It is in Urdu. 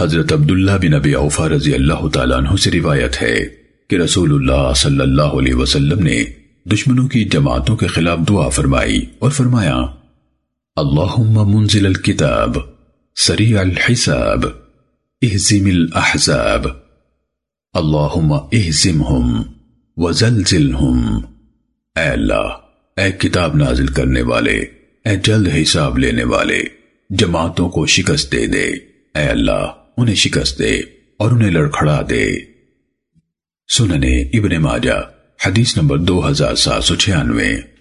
حضرت عبداللہ بن ابی اوفا رضی اللہ تعالیٰ عنہ سے روایت ہے کہ رسول اللہ صلی اللہ علیہ وسلم نے دشمنوں کی جماعتوں کے خلاف دعا فرمائی اور فرمایا، اللہم منزل الكتاب سریع الحساب احزم الاحزاب، اللہم احزمہم وزلزلہم اے اللہ، اے کتاب نازل کرنے والے، اے جلد حساب لینے والے، جماعتوں کو شکست دے دے۔ اے اللہ انہیں شکست دے اور انہیں لڑکھڑا دے۔ سننے ابن ماجہ، حدیث نمبر دو ہزار سات سو چھیانوے۔